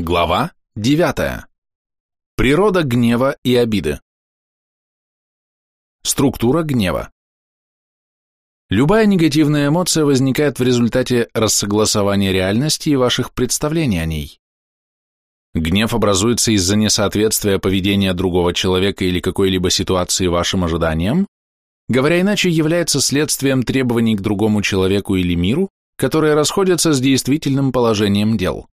Глава 9. Природа гнева и обиды. Структура гнева. Любая негативная эмоция возникает в результате рассогласования реальности и ваших представлений о ней. Гнев образуется из-за несоответствия поведения другого человека или какой-либо ситуации вашим ожиданиям, говоря иначе, является следствием требований к другому человеку или миру, которые расходятся с действительным положением дел.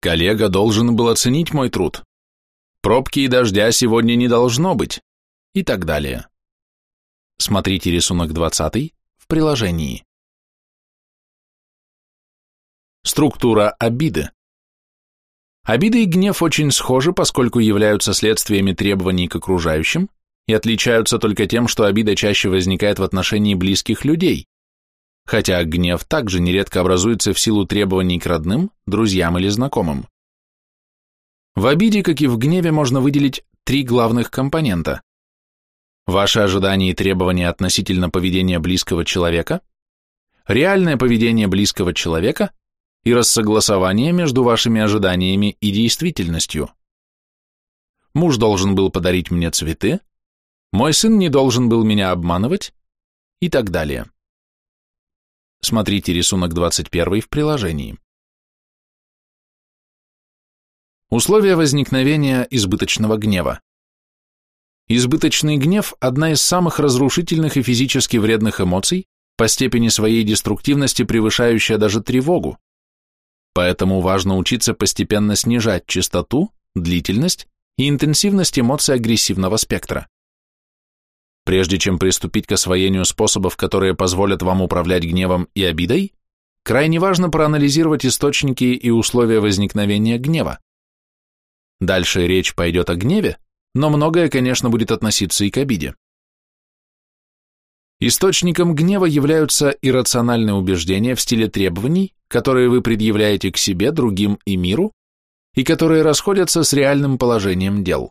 Коллега должен был оценить мой труд. Пробки и дождя сегодня не должно быть. И так далее. Смотрите рисунок 20 в приложении. Структура обиды. Обида и гнев очень схожи, поскольку являются следствиями требований к окружающим и отличаются только тем, что обида чаще возникает в отношении близких людей, хотя гнев также нередко образуется в силу требований к родным, друзьям или знакомым. В обиде, как и в гневе, можно выделить три главных компонента. Ваши ожидания и требования относительно поведения близкого человека, реальное поведение близкого человека и рассогласование между вашими ожиданиями и действительностью. Муж должен был подарить мне цветы, мой сын не должен был меня обманывать и так далее. Смотрите рисунок 21 в приложении. Условия возникновения избыточного гнева. Избыточный гнев – одна из самых разрушительных и физически вредных эмоций, по степени своей деструктивности превышающая даже тревогу. Поэтому важно учиться постепенно снижать частоту, длительность и интенсивность эмоций агрессивного спектра. Прежде чем приступить к освоению способов, которые позволят вам управлять гневом и обидой, крайне важно проанализировать источники и условия возникновения гнева. Дальше речь пойдет о гневе, но многое, конечно, будет относиться и к обиде. Источником гнева являются иррациональные убеждения в стиле требований, которые вы предъявляете к себе, другим и миру, и которые расходятся с реальным положением дел.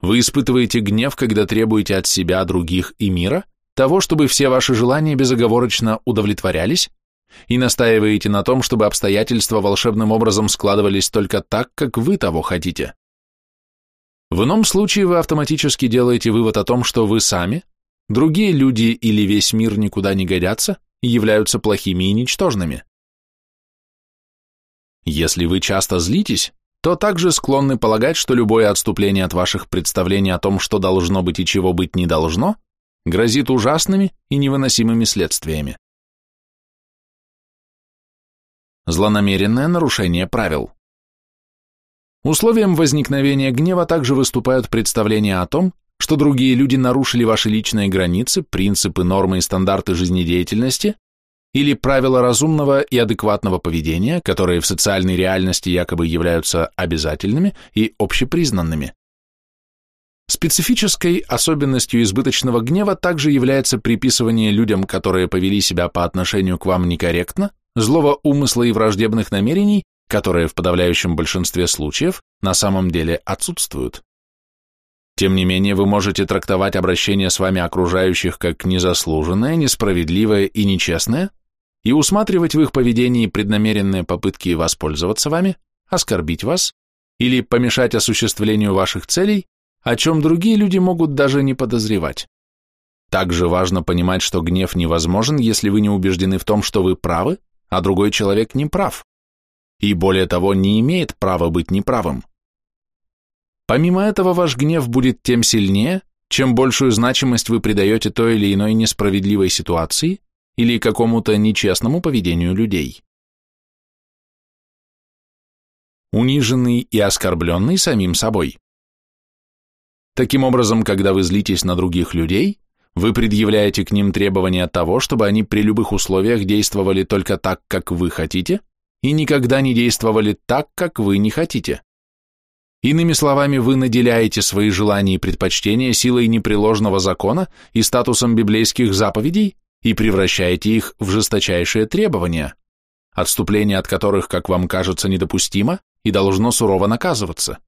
Вы испытываете гнев, когда требуете от себя, других и мира того, чтобы все ваши желания безоговорочно удовлетворялись, и настаиваете на том, чтобы обстоятельства волшебным образом складывались только так, как вы того хотите. В ином случае вы автоматически делаете вывод о том, что вы сами, другие люди или весь мир никуда не годятся и являются плохими и ничтожными. Если вы часто злитесь, то также склонны полагать, что любое отступление от ваших представлений о том, что должно быть и чего быть не должно, грозит ужасными и невыносимыми следствиями. Злонамеренное нарушение правил. Условием возникновения гнева также выступают представления о том, что другие люди нарушили ваши личные границы, принципы, нормы и стандарты жизнедеятельности, или правила разумного и адекватного поведения, которые в социальной реальности якобы являются обязательными и общепризнанными. Специфической особенностью избыточного гнева также является приписывание людям, которые повели себя по отношению к вам некорректно, злого умысла и враждебных намерений, которые в подавляющем большинстве случаев на самом деле отсутствуют. Тем не менее, вы можете трактовать обращение с вами окружающих как незаслуженное, несправедливое и нечестное, и усматривать в их поведении преднамеренные попытки воспользоваться вами, оскорбить вас или помешать осуществлению ваших целей, о чем другие люди могут даже не подозревать. Также важно понимать, что гнев невозможен, если вы не убеждены в том, что вы правы, а другой человек не прав. И более того, не имеет права быть неправым. Помимо этого, ваш гнев будет тем сильнее, чем большую значимость вы придаете той или иной несправедливой ситуации или какому-то нечестному поведению людей. Униженный и оскорбленный самим собой. Таким образом, когда вы злитесь на других людей, вы предъявляете к ним требования того, чтобы они при любых условиях действовали только так, как вы хотите, и никогда не действовали так, как вы не хотите. Иными словами, вы наделяете свои желания и предпочтения силой непреложного закона и статусом библейских заповедей, и превращаете их в жесточайшие требования, отступление от которых, как вам кажется, недопустимо и должно сурово наказываться.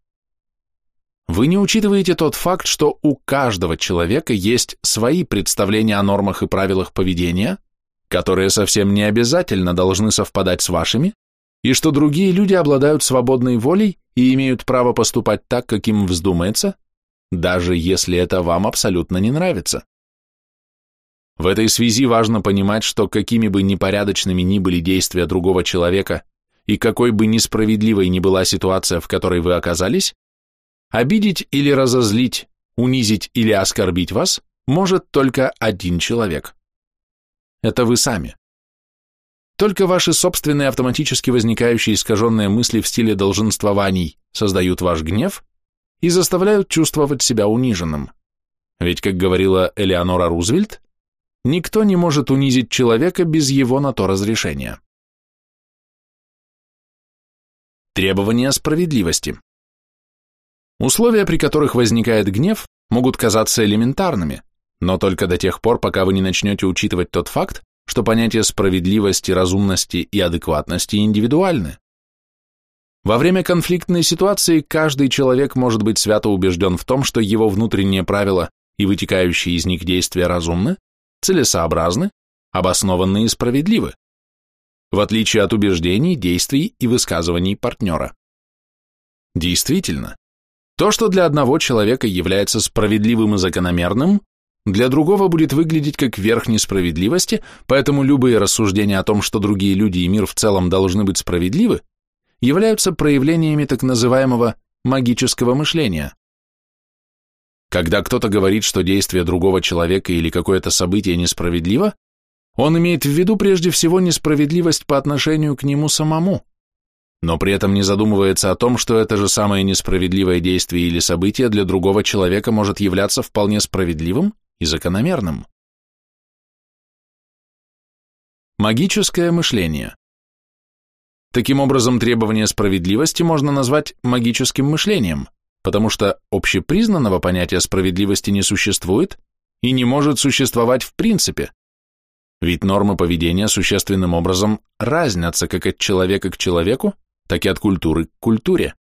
Вы не учитываете тот факт, что у каждого человека есть свои представления о нормах и правилах поведения, которые совсем не обязательно должны совпадать с вашими, и что другие люди обладают свободной волей и имеют право поступать так, как им вздумается, даже если это вам абсолютно не нравится. В этой связи важно понимать, что какими бы непорядочными ни были действия другого человека и какой бы несправедливой ни была ситуация, в которой вы оказались, обидеть или разозлить, унизить или оскорбить вас может только один человек. Это вы сами. Только ваши собственные автоматически возникающие искаженные мысли в стиле долженствований создают ваш гнев и заставляют чувствовать себя униженным. Ведь, как говорила Элеонора Рузвельт, никто не может унизить человека без его на то разрешения. Требования справедливости. Условия, при которых возникает гнев, могут казаться элементарными, но только до тех пор, пока вы не начнете учитывать тот факт, что понятия справедливости, разумности и адекватности индивидуальны. Во время конфликтной ситуации каждый человек может быть свято убежден в том, что его внутренние правила и вытекающие из них действия разумны, целесообразны, обоснованы и справедливы, в отличие от убеждений, действий и высказываний партнера. Действительно, то, что для одного человека является справедливым и закономерным, для другого будет выглядеть как верх несправедливости, поэтому любые рассуждения о том, что другие люди и мир в целом должны быть справедливы, являются проявлениями так называемого магического мышления. Когда кто-то говорит, что действие другого человека или какое-то событие несправедливо, он имеет в виду прежде всего несправедливость по отношению к нему самому, но при этом не задумывается о том, что это же самое несправедливое действие или событие для другого человека может являться вполне справедливым и закономерным. Магическое мышление. Таким образом, требование справедливости можно назвать магическим мышлением, потому что общепризнанного понятия справедливости не существует и не может существовать в принципе, ведь нормы поведения существенным образом разнятся как от человека к человеку, так и от культуры к культуре.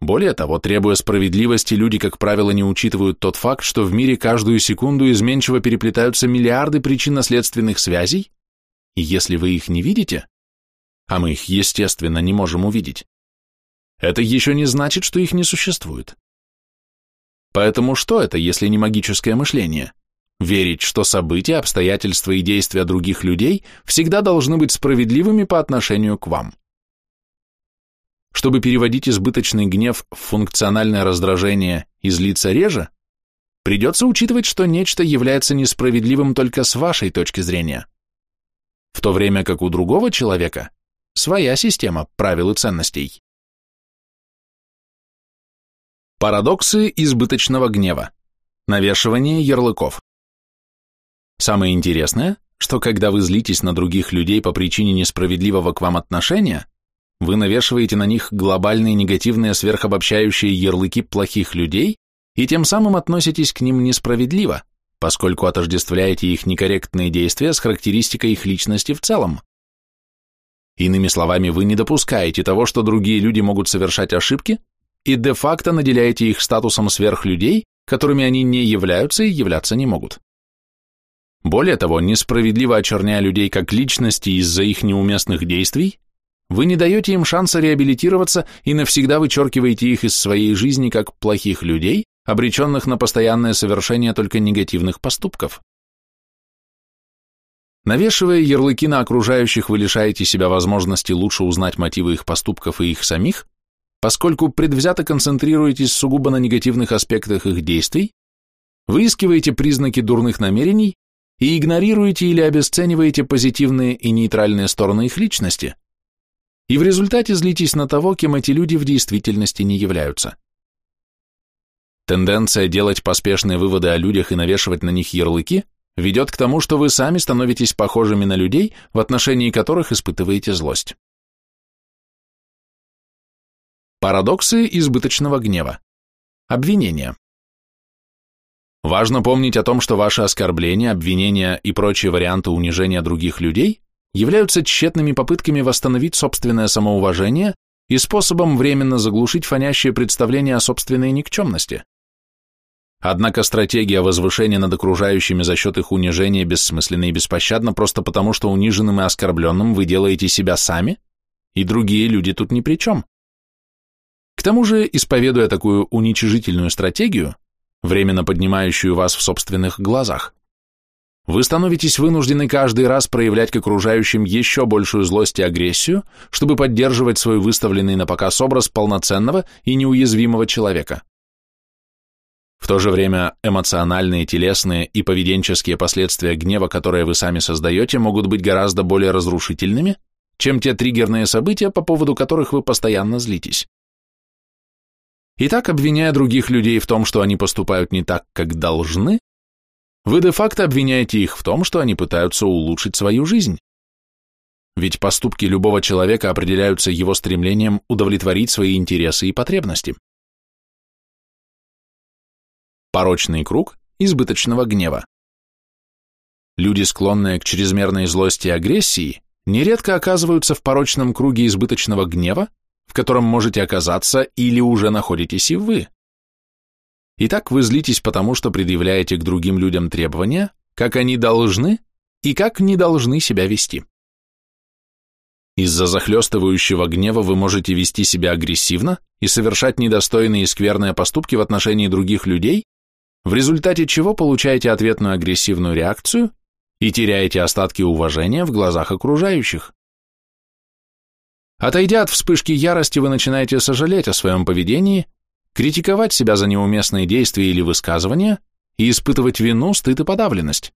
Более того, требуя справедливости, люди, как правило, не учитывают тот факт, что в мире каждую секунду изменчиво переплетаются миллиарды причинно-следственных связей, и если вы их не видите, а мы их, естественно, не можем увидеть, это еще не значит, что их не существует. Поэтому что это, если не магическое мышление? Верить, что события, обстоятельства и действия других людей всегда должны быть справедливыми по отношению к вам. Чтобы переводить избыточный гнев в функциональное раздражение и злиться реже, придется учитывать, что нечто является несправедливым только с вашей точки зрения, в то время как у другого человека своя система правил и ценностей. Парадоксы избыточного гнева. Навешивание ярлыков. Самое интересное, что когда вы злитесь на других людей по причине несправедливого к вам отношения, вы навешиваете на них глобальные негативные сверхобобщающие ярлыки плохих людей и тем самым относитесь к ним несправедливо, поскольку отождествляете их некорректные действия с характеристикой их личности в целом. Иными словами, вы не допускаете того, что другие люди могут совершать ошибки, и де-факто наделяете их статусом сверхлюдей, которыми они не являются и являться не могут. Более того, несправедливо очерняя людей как личности из-за их неуместных действий, вы не даете им шанса реабилитироваться и навсегда вычеркиваете их из своей жизни как плохих людей, обреченных на постоянное совершение только негативных поступков. Навешивая ярлыки на окружающих, вы лишаете себя возможности лучше узнать мотивы их поступков и их самих, поскольку предвзято концентрируетесь сугубо на негативных аспектах их действий, выискиваете признаки дурных намерений и игнорируете или обесцениваете позитивные и нейтральные стороны их личности – и в результате злитесь на того, кем эти люди в действительности не являются. Тенденция делать поспешные выводы о людях и навешивать на них ярлыки ведет к тому, что вы сами становитесь похожими на людей, в отношении которых испытываете злость. Парадоксы избыточного гнева. Обвинения. Важно помнить о том, что ваши оскорбления, обвинения и прочие варианты унижения других людей являются тщетными попытками восстановить собственное самоуважение и способом временно заглушить фонящее представление о собственной никчемности. Однако стратегия возвышения над окружающими за счет их унижения бессмысленна и беспощадна просто потому, что униженным и оскорбленным вы делаете себя сами, и другие люди тут ни при чем. К тому же, исповедуя такую уничижительную стратегию, временно поднимающую вас в собственных глазах, вы становитесь вынуждены каждый раз проявлять к окружающим еще большую злость и агрессию, чтобы поддерживать свой выставленный на показ образ полноценного и неуязвимого человека. В то же время эмоциональные, телесные и поведенческие последствия гнева, которые вы сами создаете, могут быть гораздо более разрушительными, чем те триггерные события, по поводу которых вы постоянно злитесь. Итак, обвиняя других людей в том, что они поступают не так, как должны, вы де-факто обвиняете их в том, что они пытаются улучшить свою жизнь. Ведь поступки любого человека определяются его стремлением удовлетворить свои интересы и потребности. Порочный круг избыточного гнева. Люди, склонные к чрезмерной злости и агрессии, нередко оказываются в порочном круге избыточного гнева, в котором можете оказаться или уже находитесь и вы. Итак, вы злитесь потому, что предъявляете к другим людям требования, как они должны и как не должны себя вести. Из-за захлестывающего гнева вы можете вести себя агрессивно и совершать недостойные и скверные поступки в отношении других людей, в результате чего получаете ответную агрессивную реакцию и теряете остатки уважения в глазах окружающих. Отойдя от вспышки ярости, вы начинаете сожалеть о своем поведении критиковать себя за неуместные действия или высказывания и испытывать вину, стыд и подавленность.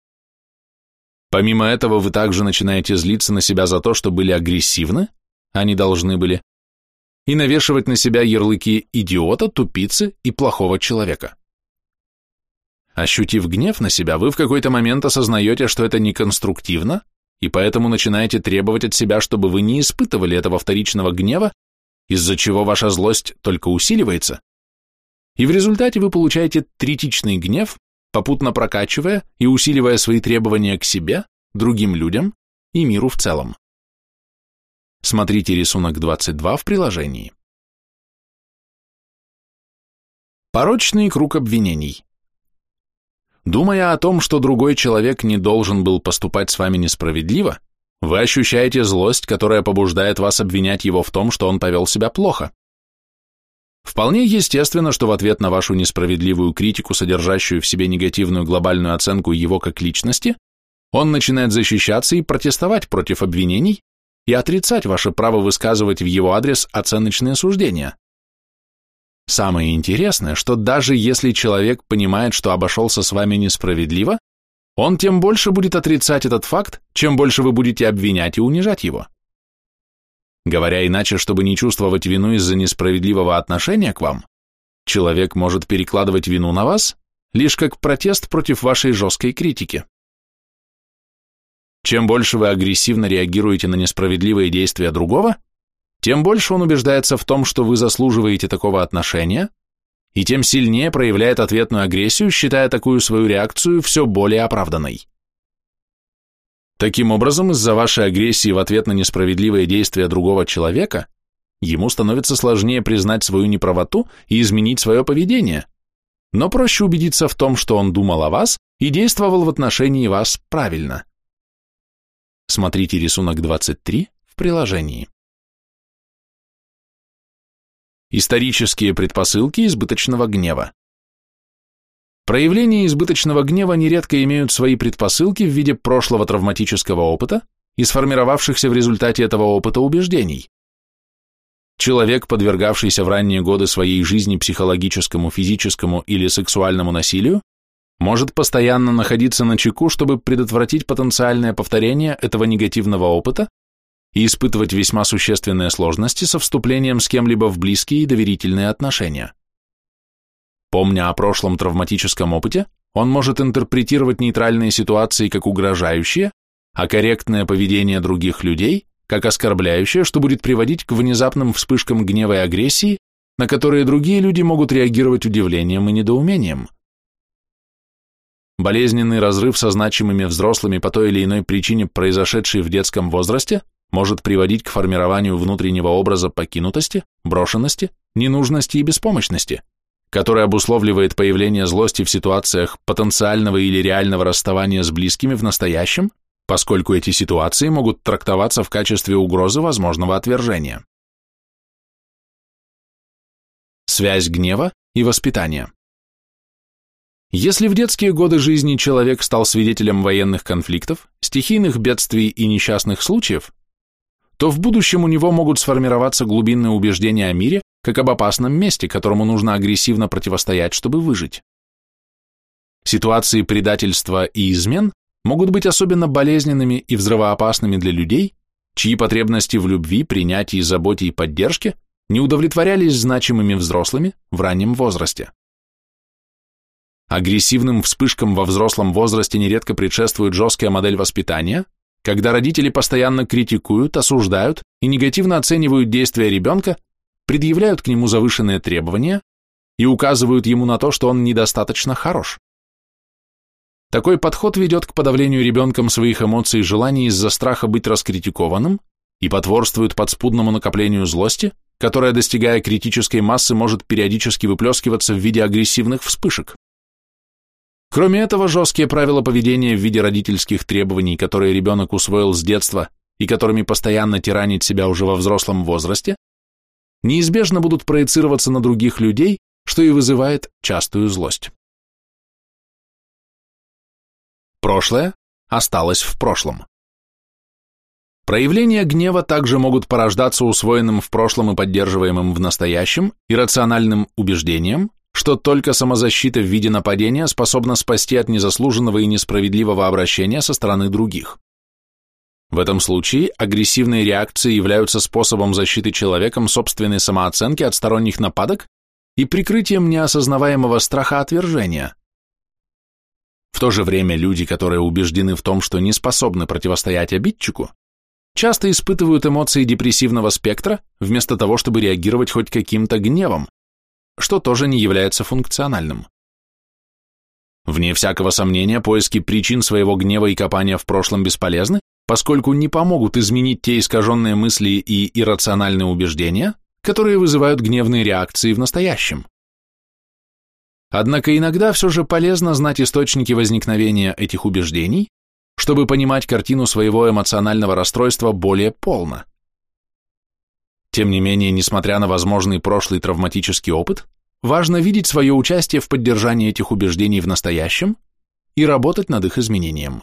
Помимо этого, вы также начинаете злиться на себя за то, что были агрессивны, они должны были, и навешивать на себя ярлыки идиота, тупицы и плохого человека. Ощутив гнев на себя, вы в какой-то момент осознаете, что это неконструктивно, и поэтому начинаете требовать от себя, чтобы вы не испытывали этого вторичного гнева, из-за чего ваша злость только усиливается, и в результате вы получаете третичный гнев, попутно прокачивая и усиливая свои требования к себе, другим людям и миру в целом. Смотрите рисунок 22 в приложении. Порочный круг обвинений. Думая о том, что другой человек не должен был поступать с вами несправедливо, вы ощущаете злость, которая побуждает вас обвинять его в том, что он повел себя плохо. Вполне естественно, что в ответ на вашу несправедливую критику, содержащую в себе негативную глобальную оценку его как личности, он начинает защищаться и протестовать против обвинений и отрицать ваше право высказывать в его адрес оценочные суждения. Самое интересное, что даже если человек понимает, что обошелся с вами несправедливо, он тем больше будет отрицать этот факт, чем больше вы будете обвинять и унижать его. Говоря иначе, чтобы не чувствовать вину из-за несправедливого отношения к вам, человек может перекладывать вину на вас лишь как протест против вашей жесткой критики. Чем больше вы агрессивно реагируете на несправедливые действия другого, тем больше он убеждается в том, что вы заслуживаете такого отношения, и тем сильнее проявляет ответную агрессию, считая такую свою реакцию все более оправданной. Таким образом, из-за вашей агрессии в ответ на несправедливые действия другого человека, ему становится сложнее признать свою неправоту и изменить свое поведение, но проще убедиться в том, что он думал о вас и действовал в отношении вас правильно. Смотрите рисунок 23 в приложении. Исторические предпосылки избыточного гнева. Проявления избыточного гнева нередко имеют свои предпосылки в виде прошлого травматического опыта и сформировавшихся в результате этого опыта убеждений. Человек, подвергавшийся в ранние годы своей жизни психологическому, физическому или сексуальному насилию, может постоянно находиться на чеку, чтобы предотвратить потенциальное повторение этого негативного опыта и испытывать весьма существенные сложности со вступлением с кем-либо в близкие и доверительные отношения. Помня о прошлом травматическом опыте, он может интерпретировать нейтральные ситуации как угрожающие, а корректное поведение других людей как оскорбляющее, что будет приводить к внезапным вспышкам гнева и агрессии, на которые другие люди могут реагировать удивлением и недоумением. Болезненный разрыв со значимыми взрослыми по той или иной причине, произошедший в детском возрасте, может приводить к формированию внутреннего образа покинутости, брошенности, ненужности и беспомощности который обусловливает появление злости в ситуациях потенциального или реального расставания с близкими в настоящем поскольку эти ситуации могут трактоваться в качестве угрозы возможного отвержения. Связь гнева и воспитания. Если в детские годы жизни человек стал свидетелем военных конфликтов, стихийных бедствий и несчастных случаев, то в будущем у него могут сформироваться глубинные убеждения о мире как об опасном месте, которому нужно агрессивно противостоять, чтобы выжить. Ситуации предательства и измен могут быть особенно болезненными и взрывоопасными для людей, чьи потребности в любви, принятии, заботе и поддержке не удовлетворялись значимыми взрослыми в раннем возрасте. Агрессивным вспышкам во взрослом возрасте нередко предшествует жесткая модель воспитания, когда родители постоянно критикуют, осуждают и негативно оценивают действия ребенка, предъявляют к нему завышенные требования и указывают ему на то, что он недостаточно хорош. Такой подход ведет к подавлению ребенком своих эмоций и желаний из-за страха быть раскритикованным и потворствует подспудному накоплению злости, которая, достигая критической массы, может периодически выплескиваться в виде агрессивных вспышек. Кроме этого, жесткие правила поведения в виде родительских требований, которые ребенок усвоил с детства и которыми постоянно тиранит себя уже во взрослом возрасте, неизбежно будут проецироваться на других людей, что и вызывает частую злость. Прошлое осталось в прошлом. Проявления гнева также могут порождаться усвоенным в прошлом и поддерживаемым в настоящем иррациональным убеждением, что только самозащита в виде нападения способна спасти от незаслуженного и несправедливого обращения со стороны других. В этом случае агрессивные реакции являются способом защиты человеком собственной самооценки от сторонних нападок и прикрытием неосознаваемого страха отвержения. В то же время люди, которые убеждены в том, что не способны противостоять обидчику, часто испытывают эмоции депрессивного спектра, вместо того, чтобы реагировать хоть каким-то гневом, что тоже не является функциональным. Вне всякого сомнения, поиски причин своего гнева и копания в прошлом бесполезны, поскольку не помогут изменить те искаженные мысли и иррациональные убеждения, которые вызывают гневные реакции в настоящем. Однако иногда все же полезно знать источники возникновения этих убеждений, чтобы понимать картину своего эмоционального расстройства более полно. Тем не менее, несмотря на возможный прошлый травматический опыт, важно видеть свое участие в поддержании этих убеждений в настоящем и работать над их изменением.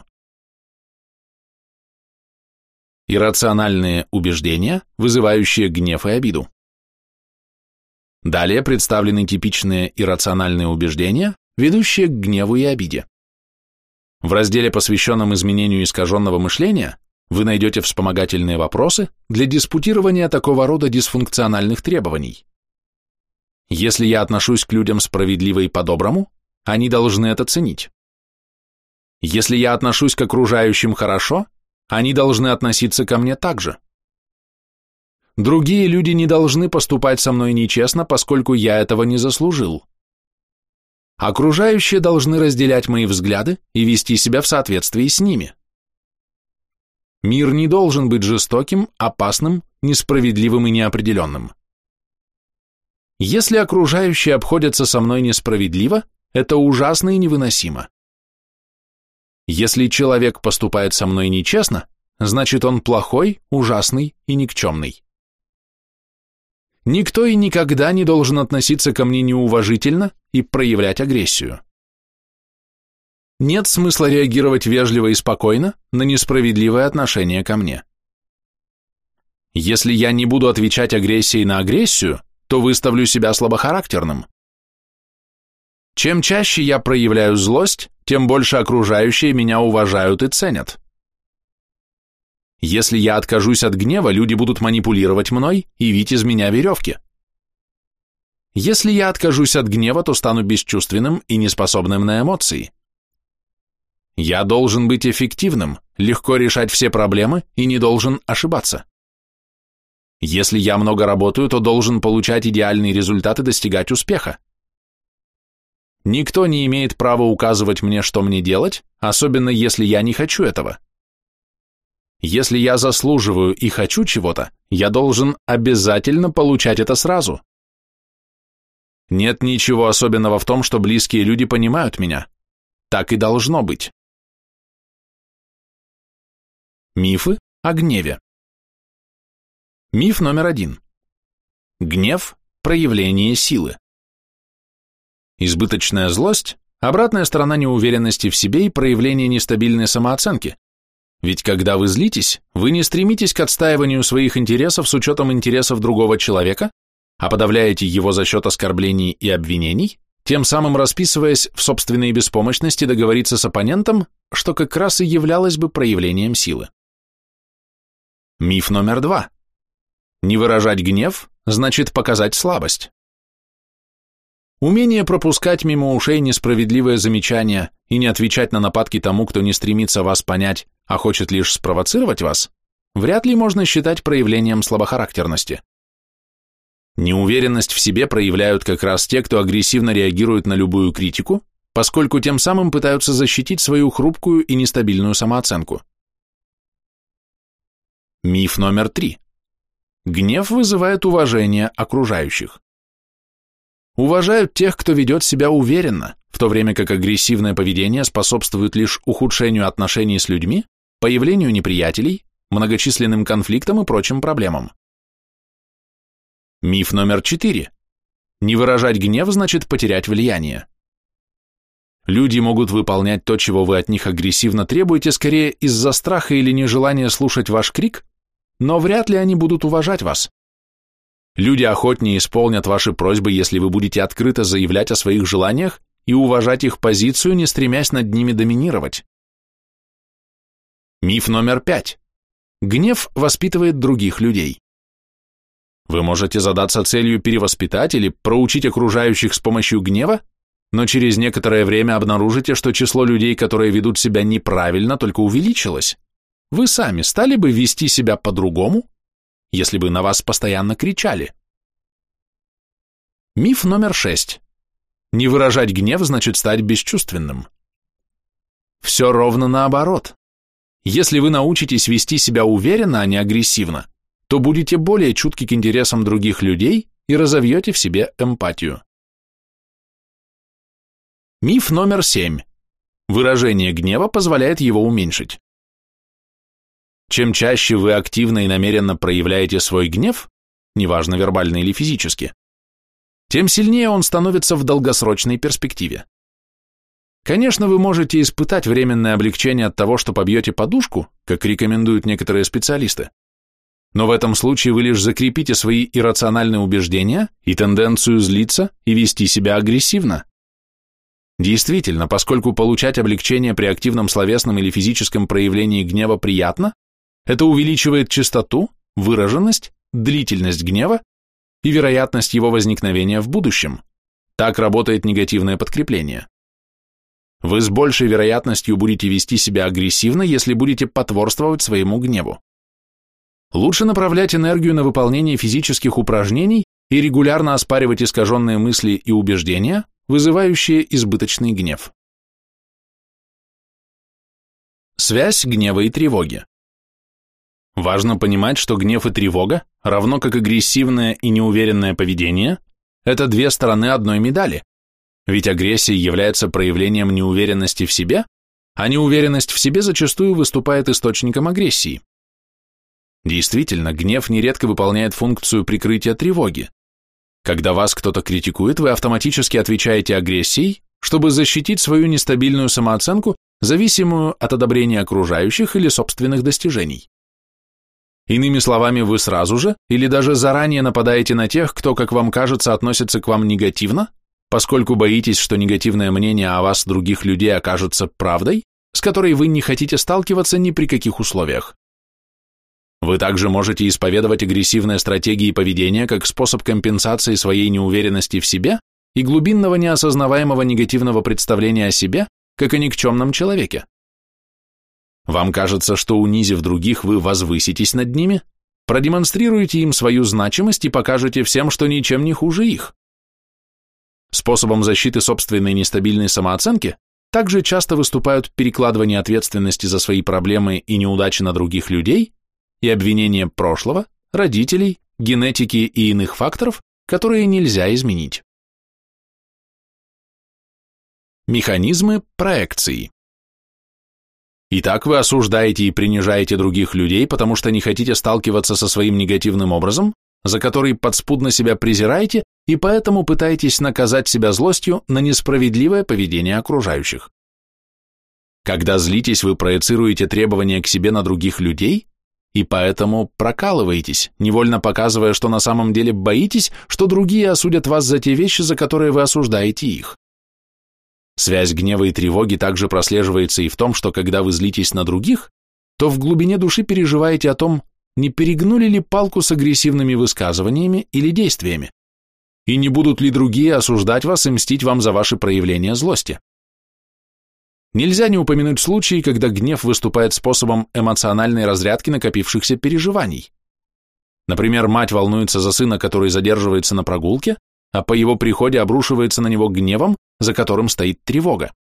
Иррациональные убеждения, вызывающие гнев и обиду. Далее представлены типичные иррациональные убеждения, ведущие к гневу и обиде. В разделе, посвященном изменению искаженного мышления, вы найдете вспомогательные вопросы для диспутирования такого рода дисфункциональных требований. Если я отношусь к людям справедливо и по-доброму, они должны это ценить. Если я отношусь к окружающим хорошо, они должны относиться ко мне так же. Другие люди не должны поступать со мной нечестно, поскольку я этого не заслужил. Окружающие должны разделять мои взгляды и вести себя в соответствии с ними. Мир не должен быть жестоким, опасным, несправедливым и неопределенным. Если окружающие обходятся со мной несправедливо, это ужасно и невыносимо. Если человек поступает со мной нечестно, значит он плохой, ужасный и никчемный. Никто и никогда не должен относиться ко мне неуважительно и проявлять агрессию. Нет смысла реагировать вежливо и спокойно на несправедливое отношение ко мне. Если я не буду отвечать агрессией на агрессию, то выставлю себя слабохарактерным. Чем чаще я проявляю злость, тем больше окружающие меня уважают и ценят. Если я откажусь от гнева, люди будут манипулировать мной и вить из меня веревки. Если я откажусь от гнева, то стану бесчувственным и неспособным на эмоции. Я должен быть эффективным, легко решать все проблемы и не должен ошибаться. Если я много работаю, то должен получать идеальные результаты, достигать успеха. Никто не имеет права указывать мне, что мне делать, особенно если я не хочу этого. Если я заслуживаю и хочу чего-то, я должен обязательно получать это сразу. Нет ничего особенного в том, что близкие люди понимают меня. Так и должно быть. Мифы о гневе. Миф номер один. Гнев – проявление силы. Избыточная злость – обратная сторона неуверенности в себе и проявление нестабильной самооценки. Ведь когда вы злитесь, вы не стремитесь к отстаиванию своих интересов с учетом интересов другого человека, а подавляете его за счет оскорблений и обвинений, тем самым расписываясь в собственной беспомощности договориться с оппонентом, что как раз и являлось бы проявлением силы. Миф номер два. Не выражать гнев значит показать слабость. Умение пропускать мимо ушей несправедливое замечание и не отвечать на нападки тому, кто не стремится вас понять, а хочет лишь спровоцировать вас, вряд ли можно считать проявлением слабохарактерности. Неуверенность в себе проявляют как раз те, кто агрессивно реагирует на любую критику, поскольку тем самым пытаются защитить свою хрупкую и нестабильную самооценку. Миф номер три. Гнев вызывает уважение окружающих. Уважают тех, кто ведет себя уверенно, в то время как агрессивное поведение способствует лишь ухудшению отношений с людьми, появлению неприятелей, многочисленным конфликтам и прочим проблемам. Миф номер четыре. Не выражать гнев значит потерять влияние. Люди могут выполнять то, чего вы от них агрессивно требуете, скорее из-за страха или нежелания слушать ваш крик, но вряд ли они будут уважать вас. Люди охотнее исполнят ваши просьбы, если вы будете открыто заявлять о своих желаниях и уважать их позицию, не стремясь над ними доминировать. Миф номер пять. Гнев воспитывает других людей. Вы можете задаться целью перевоспитать или проучить окружающих с помощью гнева, но через некоторое время обнаружите, что число людей, которые ведут себя неправильно, только увеличилось. Вы сами стали бы вести себя по-другому, если бы на вас постоянно кричали? Миф номер шесть. Не выражать гнев значит стать бесчувственным. Все ровно наоборот. Если вы научитесь вести себя уверенно, а не агрессивно, то будете более чутки к интересам других людей и разовьете в себе эмпатию. Миф номер семь. Выражение гнева позволяет его уменьшить. Чем чаще вы активно и намеренно проявляете свой гнев, неважно вербально или физически, тем сильнее он становится в долгосрочной перспективе. Конечно, вы можете испытать временное облегчение от того, что побьете подушку, как рекомендуют некоторые специалисты, но в этом случае вы лишь закрепите свои иррациональные убеждения и тенденцию злиться и вести себя агрессивно. Действительно, поскольку получать облегчение при активном словесном или физическом проявлении гнева приятно, это увеличивает частоту, выраженность, длительность гнева и вероятность его возникновения в будущем. Так работает негативное подкрепление. Вы с большей вероятностью будете вести себя агрессивно, если будете потворствовать своему гневу. Лучше направлять энергию на выполнение физических упражнений и регулярно оспаривать искаженные мысли и убеждения, вызывающие избыточный гнев. Связь гнева и тревоги. Важно понимать, что гнев и тревога, равно как агрессивное и неуверенное поведение, это две стороны одной медали. Ведь агрессия является проявлением неуверенности в себе, а неуверенность в себе зачастую выступает источником агрессии. Действительно, гнев нередко выполняет функцию прикрытия тревоги. Когда вас кто-то критикует, вы автоматически отвечаете агрессией, чтобы защитить свою нестабильную самооценку, зависимую от одобрения окружающих или собственных достижений. Иными словами, вы сразу же или даже заранее нападаете на тех, кто, как вам кажется, относится к вам негативно, поскольку боитесь, что негативное мнение о вас других людей окажется правдой, с которой вы не хотите сталкиваться ни при каких условиях. Вы также можете исповедовать агрессивные стратегии поведения как способ компенсации своей неуверенности в себе и глубинного неосознаваемого негативного представления о себе как о никчемном человеке. Вам кажется, что унизив других, вы возвыситесь над ними, продемонстрируете им свою значимость и покажете всем, что ничем не хуже их. Способом защиты собственной нестабильной самооценки также часто выступают перекладывание ответственности за свои проблемы и неудачи на других людей и обвинение прошлого, родителей, генетики и иных факторов, которые нельзя изменить. Механизмы проекции Итак, вы осуждаете и принижаете других людей, потому что не хотите сталкиваться со своим негативным образом, за который подспудно себя презираете и поэтому пытаетесь наказать себя злостью на несправедливое поведение окружающих. Когда злитесь, вы проецируете требования к себе на других людей и поэтому прокалываетесь, невольно показывая, что на самом деле боитесь, что другие осудят вас за те вещи, за которые вы осуждаете их. Связь гнева и тревоги также прослеживается и в том, что когда вы злитесь на других, то в глубине души переживаете о том, не перегнули ли палку с агрессивными высказываниями или действиями, и не будут ли другие осуждать вас и мстить вам за ваши проявления злости. Нельзя не упомянуть случаи, когда гнев выступает способом эмоциональной разрядки накопившихся переживаний. Например, мать волнуется за сына, который задерживается на прогулке, а по его приходе обрушивается на него гневом, за которым стоит тревога.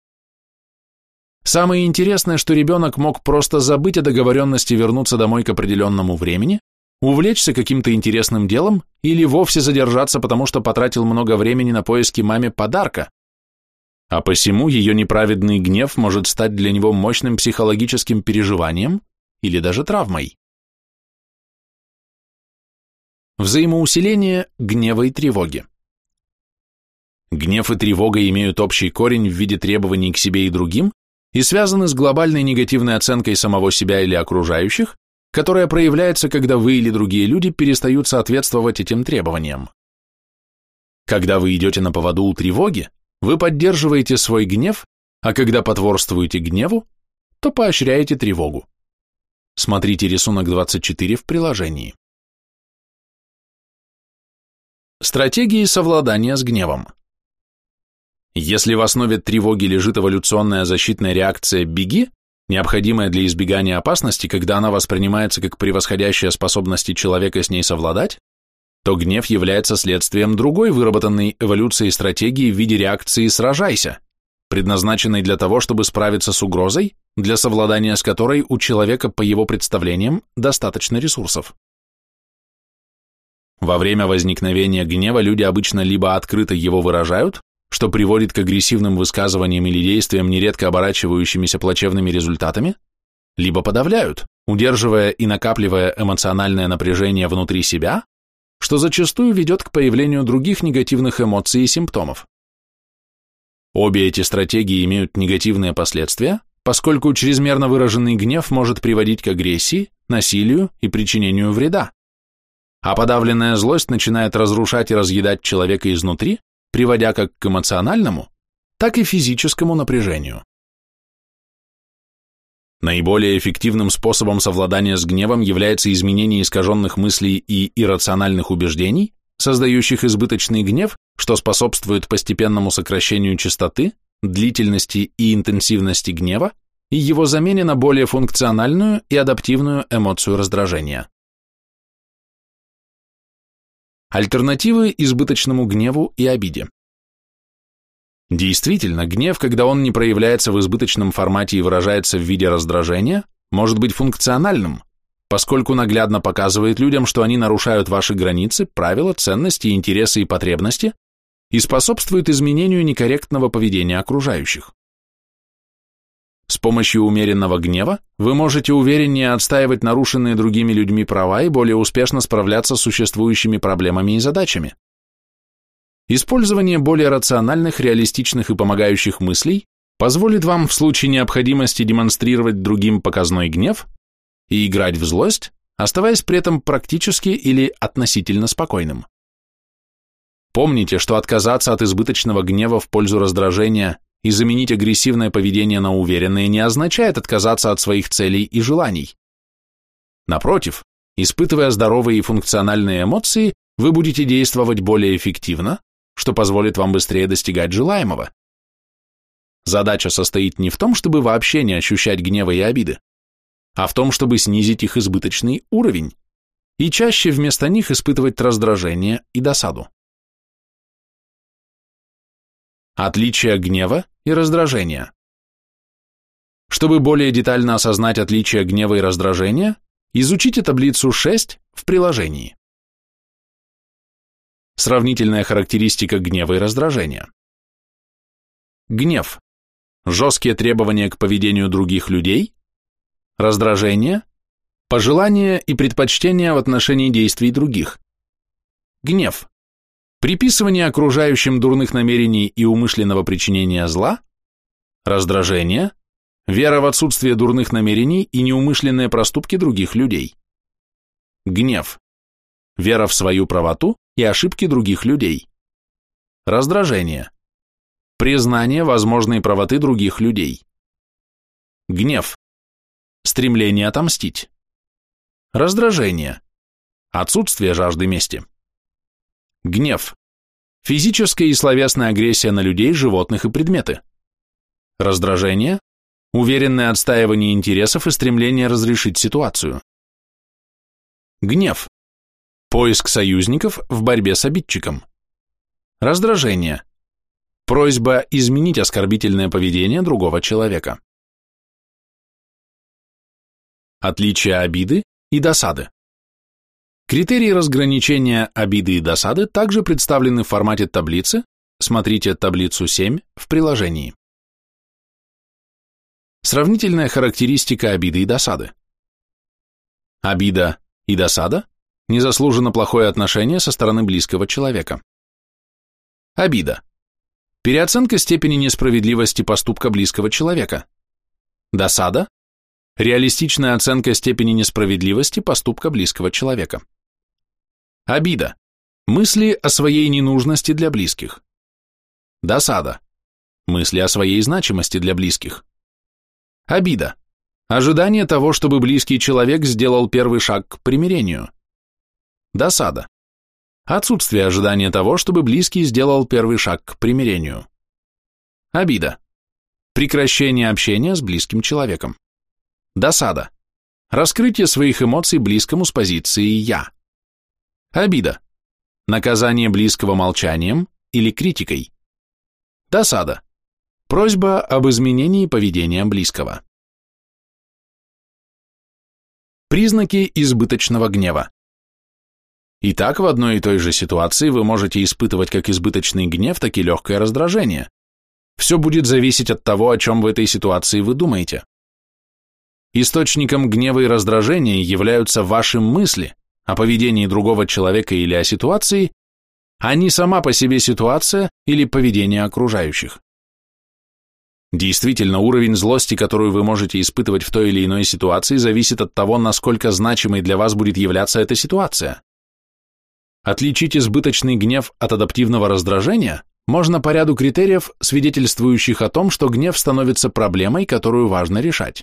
Самое интересное, что ребенок мог просто забыть о договоренности вернуться домой к определенному времени, увлечься каким-то интересным делом или вовсе задержаться, потому что потратил много времени на поиски маме подарка, а посему ее неправедный гнев может стать для него мощным психологическим переживанием или даже травмой. Взаимоусиление гнева и тревоги. Гнев и тревога имеют общий корень в виде требований к себе и другим и связаны с глобальной негативной оценкой самого себя или окружающих, которая проявляется, когда вы или другие люди перестают соответствовать этим требованиям. Когда вы идете на поводу у тревоги, вы поддерживаете свой гнев, а когда потворствуете гневу, то поощряете тревогу. Смотрите рисунок 24 в приложении. Стратегии совладания с гневом. Если в основе тревоги лежит эволюционная защитная реакция «беги», необходимая для избегания опасности, когда она воспринимается как превосходящая способности человека с ней совладать, то гнев является следствием другой выработанной эволюцией стратегии в виде реакции «сражайся», предназначенной для того, чтобы справиться с угрозой, для совладания с которой у человека, по его представлениям, достаточно ресурсов. Во время возникновения гнева люди обычно либо открыто его выражают, что приводит к агрессивным высказываниям или действиям, нередко оборачивающимися плачевными результатами, либо подавляют, удерживая и накапливая эмоциональное напряжение внутри себя, что зачастую ведет к появлению других негативных эмоций и симптомов. Обе эти стратегии имеют негативные последствия, поскольку чрезмерно выраженный гнев может приводить к агрессии, насилию и причинению вреда. А подавленная злость начинает разрушать и разъедать человека изнутри, приводя как к эмоциональному, так и физическому напряжению. Наиболее эффективным способом совладания с гневом является изменение искаженных мыслей и иррациональных убеждений, создающих избыточный гнев, что способствует постепенному сокращению частоты, длительности и интенсивности гнева и его замене на более функциональную и адаптивную эмоцию раздражения. Альтернативы избыточному гневу и обиде. Действительно, гнев, когда он не проявляется в избыточном формате и выражается в виде раздражения, может быть функциональным, поскольку наглядно показывает людям, что они нарушают ваши границы, правила, ценности, интересы и потребности и способствует изменению некорректного поведения окружающих. С помощью умеренного гнева вы можете увереннее отстаивать нарушенные другими людьми права и более успешно справляться с существующими проблемами и задачами. Использование более рациональных, реалистичных и помогающих мыслей позволит вам в случае необходимости демонстрировать другим показной гнев и играть в злость, оставаясь при этом практически или относительно спокойным. Помните, что отказаться от избыточного гнева в пользу раздражения и заменить агрессивное поведение на уверенное не означает отказаться от своих целей и желаний. Напротив, испытывая здоровые и функциональные эмоции, вы будете действовать более эффективно, что позволит вам быстрее достигать желаемого. Задача состоит не в том, чтобы вообще не ощущать гнева и обиды, а в том, чтобы снизить их избыточный уровень и чаще вместо них испытывать раздражение и досаду. Отличие гнева и раздражения. Чтобы более детально осознать отличие гнева и раздражения, изучите таблицу 6 в приложении. Сравнительная характеристика гнева и раздражения. Гнев. Жесткие требования к поведению других людей, раздражение, пожелания и предпочтения в отношении действий других, гнев, приписывание окружающим дурных намерений и умышленного причинения зла, раздражение, вера в отсутствие дурных намерений и неумышленные проступки других людей, гнев, вера в свою правоту и ошибки других людей, раздражение, признание возможной правоты других людей, гнев, стремление отомстить, раздражение, отсутствие жажды мести, гнев, физическая и словесная агрессия на людей, животных и предметы, раздражение, уверенное отстаивание интересов и стремление разрешить ситуацию, гнев, поиск союзников в борьбе с обидчиком, раздражение, просьба изменить оскорбительное поведение другого человека. Отличие обиды и досады. Критерии разграничения обиды и досады также представлены в формате таблицы, смотрите таблицу 7 в приложении. Сравнительная характеристика обиды и досады. Обида и досада – незаслуженно плохое отношение со стороны близкого человека. Обида. Переоценка степени несправедливости поступка близкого человека. Досада Реалистичная оценка степени несправедливости поступка близкого человека. Обида. Мысли о своей ненужности для близких. Досада. Мысли о своей значимости для близких. Обида. Ожидание того, чтобы близкий человек сделал первый шаг к примирению. Досада. Отсутствие ожидания того, чтобы близкий сделал первый шаг к примирению. Обида. Прекращение общения с близким человеком. Досада. Раскрытие своих эмоций близкому с позиции «я». Обида. Наказание близкого молчанием или критикой. Досада. Просьба об изменении поведения близкого. Признаки избыточного гнева. Итак, в одной и той же ситуации вы можете испытывать как избыточный гнев, так и легкое раздражение. Все будет зависеть от того, о чем в этой ситуации вы думаете. Источником гнева и раздражения являются ваши мысли о поведении другого человека или о ситуации, а не сама по себе ситуация или поведение окружающих. Действительно, уровень злости, которую вы можете испытывать в той или иной ситуации, зависит от того, насколько значимой для вас будет являться эта ситуация. Отличить избыточный гнев от адаптивного раздражения можно по ряду критериев, свидетельствующих о том, что гнев становится проблемой, которую важно решать.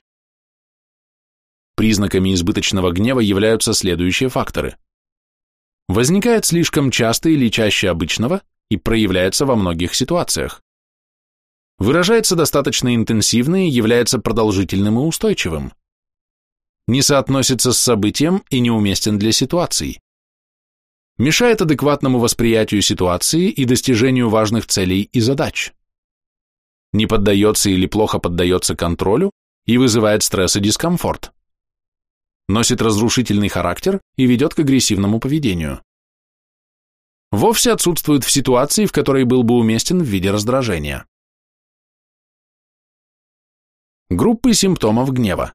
Признаками избыточного гнева являются следующие факторы. Возникает слишком часто или чаще обычного и проявляется во многих ситуациях. Выражается достаточно интенсивно и является продолжительным и устойчивым. Не соотносится с событием и неуместен для ситуации. Мешает адекватному восприятию ситуации и достижению важных целей и задач. Не поддается или плохо поддается контролю и вызывает стресс и дискомфорт носит разрушительный характер и ведет к агрессивному поведению. Вовсе отсутствует в ситуации, в которой был бы уместен в виде раздражения. Группы симптомов гнева.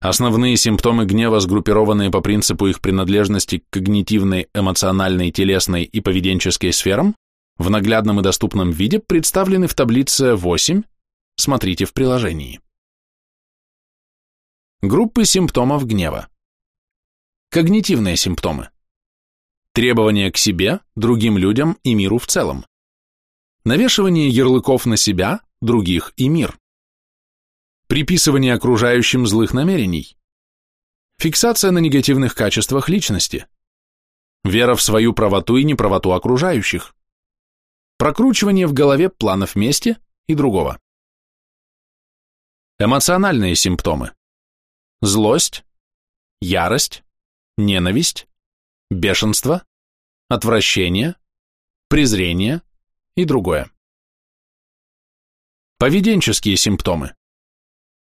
Основные симптомы гнева, сгруппированные по принципу их принадлежности к когнитивной, эмоциональной, телесной и поведенческой сферам, в наглядном и доступном виде представлены в таблице 8, смотрите в приложении. Группы симптомов гнева. Когнитивные симптомы. Требования к себе, другим людям и миру в целом. Навешивание ярлыков на себя, других и мир. Приписывание окружающим злых намерений. Фиксация на негативных качествах личности. Вера в свою правоту и неправоту окружающих. Прокручивание в голове планов мести и другого. Эмоциональные симптомы злость, ярость, ненависть, бешенство, отвращение, презрение и другое. Поведенческие симптомы.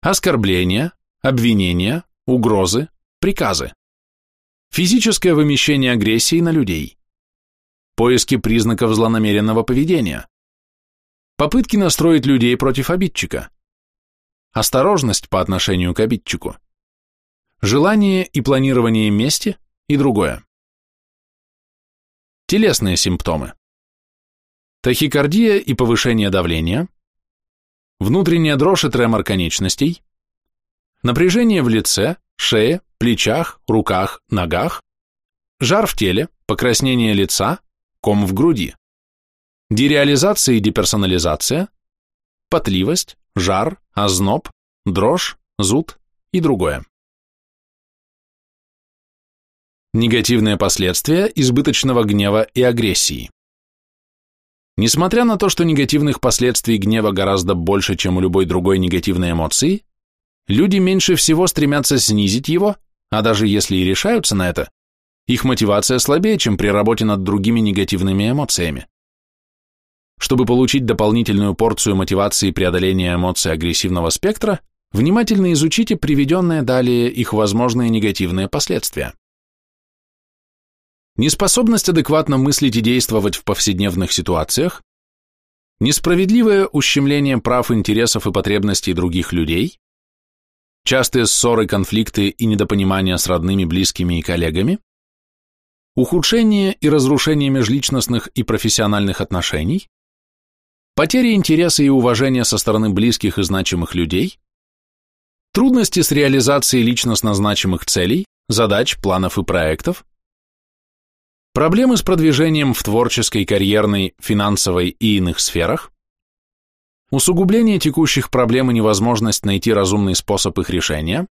Оскорбления, обвинения, угрозы, приказы. Физическое вымещение агрессии на людей. Поиски признаков злонамеренного поведения. Попытки настроить людей против обидчика. осторожность по отношению к обидчику, желание и планирование мести и другое. Телесные симптомы. Тахикардия и повышение давления, внутренняя дрожь и тремор конечностей, напряжение в лице, шее, плечах, руках, ногах, жар в теле, покраснение лица, ком в груди, дереализация и деперсонализация, потливость, жар, озноб, дрожь, зуд и другое. Негативные последствия избыточного гнева и агрессии. Несмотря на то, что негативных последствий гнева гораздо больше, чем у любой другой негативной эмоции, люди меньше всего стремятся снизить его, а даже если и решаются на это, их мотивация слабее, чем при работе над другими негативными эмоциями. Чтобы получить дополнительную порцию мотивации преодоления эмоций агрессивного спектра, внимательно изучите приведенные далее их возможные негативные последствия. Неспособность адекватно мыслить и действовать в повседневных ситуациях, несправедливое ущемление прав, интересов и потребностей других людей, частые ссоры, конфликты и недопонимания с родными, близкими и коллегами, ухудшение и разрушение межличностных и профессиональных отношений, Потеря интереса и уважения со стороны близких и значимых людей, трудности с реализацией личностно значимых целей, задач, планов и проектов, проблемы с продвижением в творческой, карьерной, финансовой и иных сферах, усугубление текущих проблем и невозможность найти разумный способ их решения,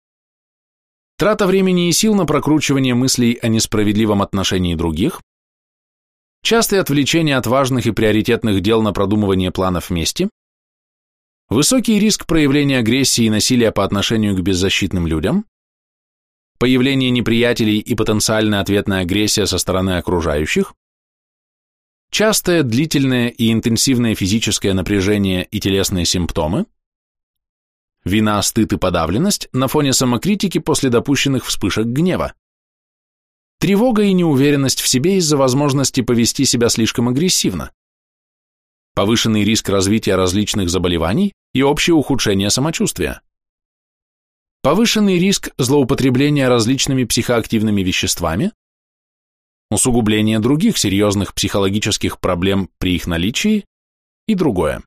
трата времени и сил на прокручивание мыслей о несправедливом отношении других, частые отвлечения от важных и приоритетных дел на продумывание планов вместе, высокий риск проявления агрессии и насилия по отношению к беззащитным людям, появление неприятелей и потенциальная ответная агрессия со стороны окружающих, частое длительное и интенсивное физическое напряжение и телесные симптомы, вина, стыд и подавленность на фоне самокритики после допущенных вспышек гнева, Тревога и неуверенность в себе из-за возможности повести себя слишком агрессивно. Повышенный риск развития различных заболеваний и общее ухудшение самочувствия. Повышенный риск злоупотребления различными психоактивными веществами. Усугубление других серьезных психологических проблем при их наличии и другое.